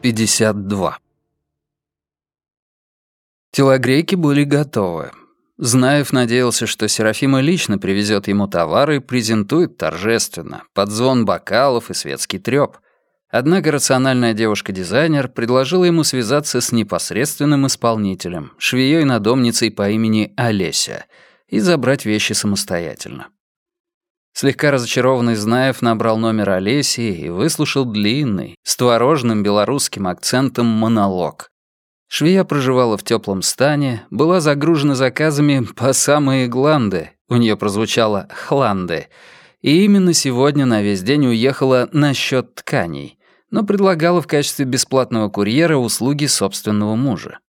52. Телогрейки были готовы. Знаев надеялся, что Серафима лично привезет ему товары и презентует торжественно, под звон бокалов и светский трёп. Однако рациональная девушка-дизайнер предложила ему связаться с непосредственным исполнителем, швеей-надомницей по имени Олеся, и забрать вещи самостоятельно. Слегка разочарованный Знаев набрал номер Олеси и выслушал длинный, с творожным белорусским акцентом монолог. Швея проживала в теплом стане, была загружена заказами по самые гланды, у нее прозвучало «хланды», и именно сегодня на весь день уехала на счет тканей, но предлагала в качестве бесплатного курьера услуги собственного мужа.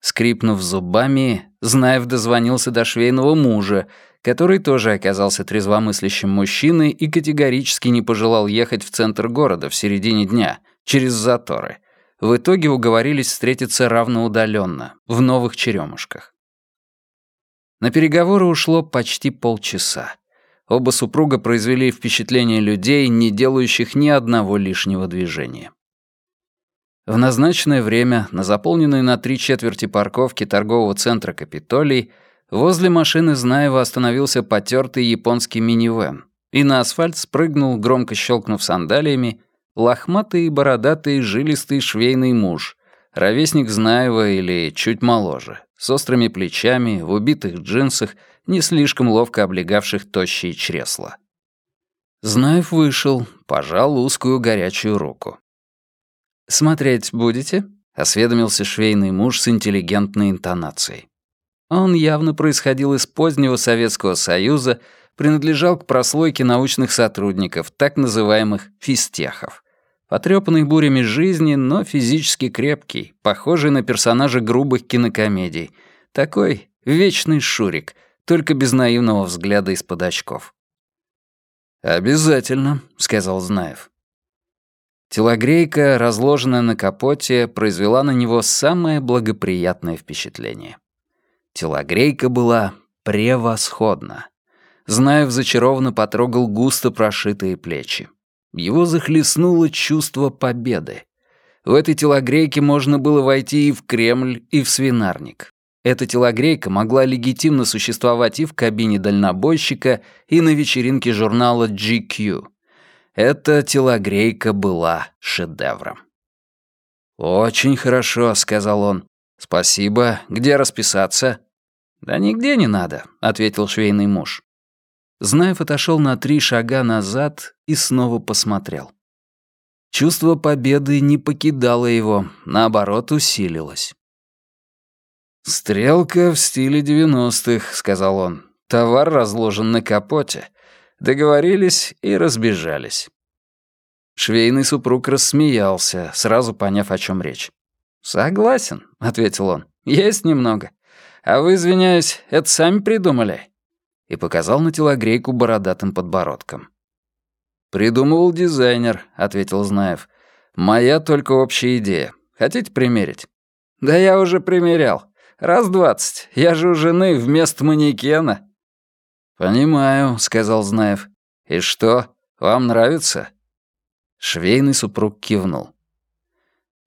Скрипнув зубами, Знаев дозвонился до швейного мужа, который тоже оказался трезвомыслящим мужчиной и категорически не пожелал ехать в центр города в середине дня, через заторы. В итоге уговорились встретиться равноудаленно, в новых черемушках. На переговоры ушло почти полчаса. Оба супруга произвели впечатление людей, не делающих ни одного лишнего движения. В назначенное время на заполненной на три четверти парковке торгового центра «Капитолий» Возле машины Знаева остановился потертый японский минивэн, и на асфальт спрыгнул, громко щелкнув сандалиями, лохматый и бородатый жилистый швейный муж, ровесник Знаева или чуть моложе, с острыми плечами, в убитых джинсах, не слишком ловко облегавших тощие чресла. Знаев вышел, пожал узкую горячую руку. «Смотреть будете?» — осведомился швейный муж с интеллигентной интонацией. Он явно происходил из позднего Советского Союза, принадлежал к прослойке научных сотрудников, так называемых физтехов. Потрёпанный бурями жизни, но физически крепкий, похожий на персонажа грубых кинокомедий. Такой вечный шурик, только без наивного взгляда из-под очков. «Обязательно», — сказал Знаев. Телогрейка, разложенная на капоте, произвела на него самое благоприятное впечатление. Телогрейка была превосходна. Знаев зачарованно потрогал густо прошитые плечи. Его захлестнуло чувство победы. В этой телогрейке можно было войти и в Кремль, и в свинарник. Эта телогрейка могла легитимно существовать и в кабине дальнобойщика, и на вечеринке журнала GQ. Эта телогрейка была шедевром. «Очень хорошо», — сказал он. «Спасибо. Где расписаться?» «Да нигде не надо», — ответил швейный муж. Знаев отошел на три шага назад и снова посмотрел. Чувство победы не покидало его, наоборот, усилилось. «Стрелка в стиле девяностых», — сказал он. «Товар разложен на капоте. Договорились и разбежались». Швейный супруг рассмеялся, сразу поняв, о чем речь. «Согласен», — ответил он. «Есть немного. А вы, извиняюсь, это сами придумали?» И показал на телогрейку бородатым подбородком. «Придумывал дизайнер», — ответил Знаев. «Моя только общая идея. Хотите примерить?» «Да я уже примерял. Раз двадцать. Я же у жены вместо манекена». «Понимаю», — сказал Знаев. «И что, вам нравится?» Швейный супруг кивнул.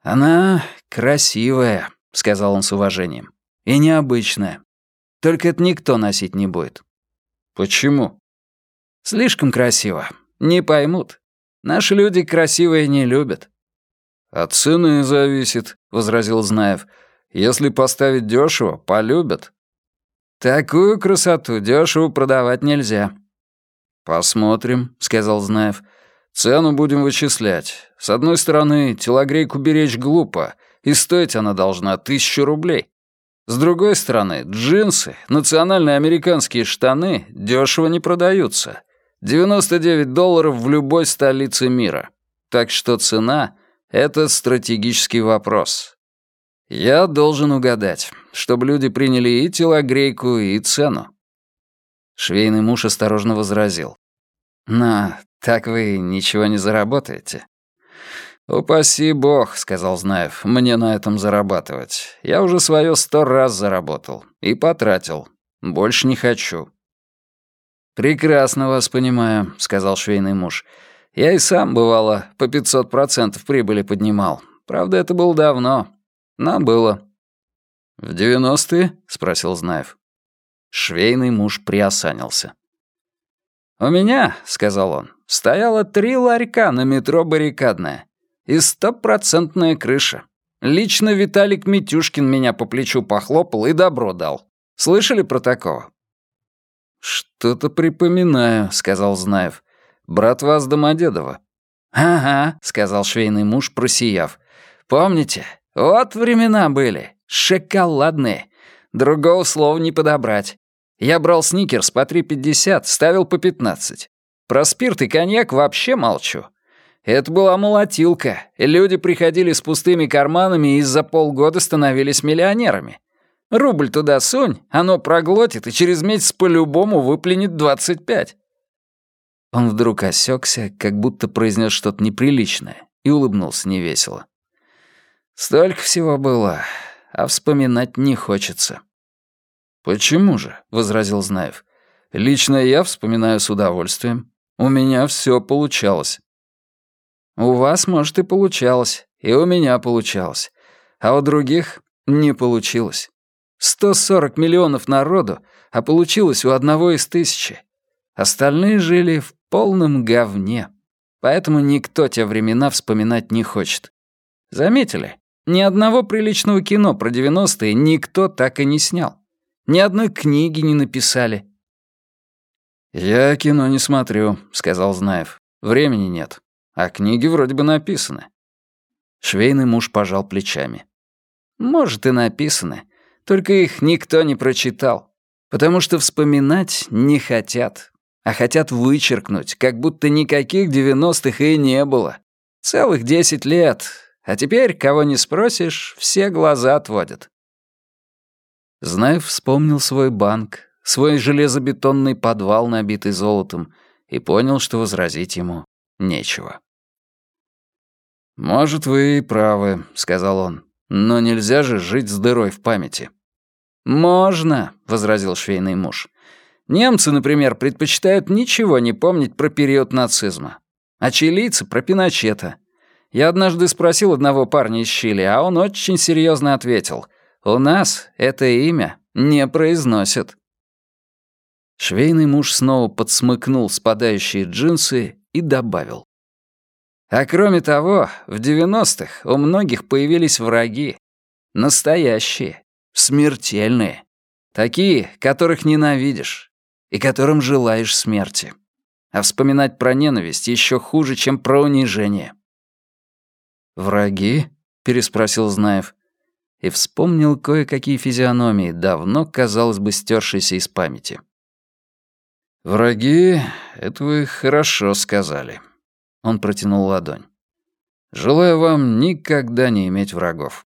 «Она красивая», — сказал он с уважением. «И необычная. Только это никто носить не будет». «Почему?» «Слишком красиво. Не поймут. Наши люди красивые не любят». «От цены зависит», — возразил Знаев. «Если поставить дешево, полюбят». «Такую красоту дешево продавать нельзя». «Посмотрим», — сказал Знаев. Цену будем вычислять. С одной стороны, телогрейку беречь глупо, и стоить она должна тысячу рублей. С другой стороны, джинсы, национальные американские штаны дешево не продаются. 99 долларов в любой столице мира. Так что цена — это стратегический вопрос. Я должен угадать, чтобы люди приняли и телогрейку, и цену. Швейный муж осторожно возразил. «На, так вы ничего не заработаете». «Упаси бог», — сказал Знаев, — «мне на этом зарабатывать. Я уже свое сто раз заработал. И потратил. Больше не хочу». «Прекрасно вас понимаю», — сказал швейный муж. «Я и сам, бывало, по 500% прибыли поднимал. Правда, это было давно. Но было. «В девяностые?» — спросил Знаев. Швейный муж приосанился. «У меня, — сказал он, — стояло три ларька на метро «Баррикадная» и стопроцентная крыша. Лично Виталик Митюшкин меня по плечу похлопал и добро дал. Слышали про такого?» «Что-то припоминаю», — сказал Знаев. «Брат вас Домодедова». «Ага», — сказал швейный муж, просияв. «Помните? Вот времена были. Шоколадные. Другого слова не подобрать. Я брал сникерс по 3,50, ставил по 15. Про спирт и коньяк вообще молчу. Это была молотилка. Люди приходили с пустыми карманами и за полгода становились миллионерами. Рубль туда сунь, оно проглотит и через месяц по-любому выплюнет 25. Он вдруг осекся, как будто произнес что-то неприличное, и улыбнулся невесело. Столько всего было, а вспоминать не хочется. «Почему же?» — возразил Знаев. «Лично я вспоминаю с удовольствием. У меня все получалось». «У вас, может, и получалось, и у меня получалось. А у других не получилось. 140 миллионов народу, а получилось у одного из тысячи. Остальные жили в полном говне. Поэтому никто те времена вспоминать не хочет. Заметили? Ни одного приличного кино про 90-е никто так и не снял. Ни одной книги не написали. «Я кино не смотрю», — сказал Знаев. «Времени нет. А книги вроде бы написаны». Швейный муж пожал плечами. «Может, и написаны. Только их никто не прочитал. Потому что вспоминать не хотят. А хотят вычеркнуть, как будто никаких девяностых и не было. Целых десять лет. А теперь, кого не спросишь, все глаза отводят. Знаев вспомнил свой банк, свой железобетонный подвал, набитый золотом, и понял, что возразить ему нечего. «Может, вы и правы», — сказал он, — «но нельзя же жить с дырой в памяти». «Можно», — возразил швейный муж. «Немцы, например, предпочитают ничего не помнить про период нацизма, а чилийцы — про Пиночета. Я однажды спросил одного парня из Чили, а он очень серьезно ответил — у нас это имя не произносят». Швейный муж снова подсмыкнул спадающие джинсы и добавил. А кроме того, в 90-х у многих появились враги. Настоящие, смертельные. Такие, которых ненавидишь и которым желаешь смерти. А вспоминать про ненависть еще хуже, чем про унижение. «Враги?» — переспросил Знаев и вспомнил кое-какие физиономии, давно, казалось бы, стершиеся из памяти. «Враги, это вы хорошо сказали». Он протянул ладонь. «Желаю вам никогда не иметь врагов».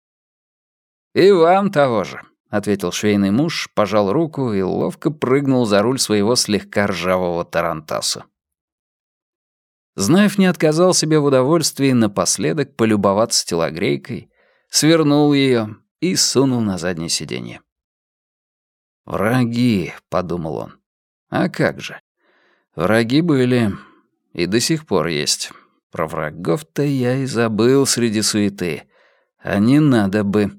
«И вам того же», — ответил швейный муж, пожал руку и ловко прыгнул за руль своего слегка ржавого тарантаса. Знаев не отказал себе в удовольствии напоследок полюбоваться телогрейкой, свернул ее, и сунул на заднее сиденье. «Враги», — подумал он. «А как же? Враги были и до сих пор есть. Про врагов-то я и забыл среди суеты. А не надо бы».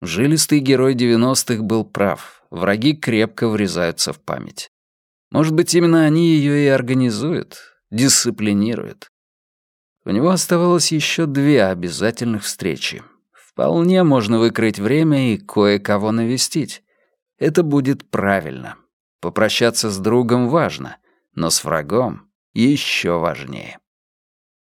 Жилистый герой девяностых был прав. Враги крепко врезаются в память. Может быть, именно они ее и организуют, дисциплинируют. У него оставалось еще две обязательных встречи Вполне можно выкроить время и кое-кого навестить. Это будет правильно. Попрощаться с другом важно, но с врагом еще важнее.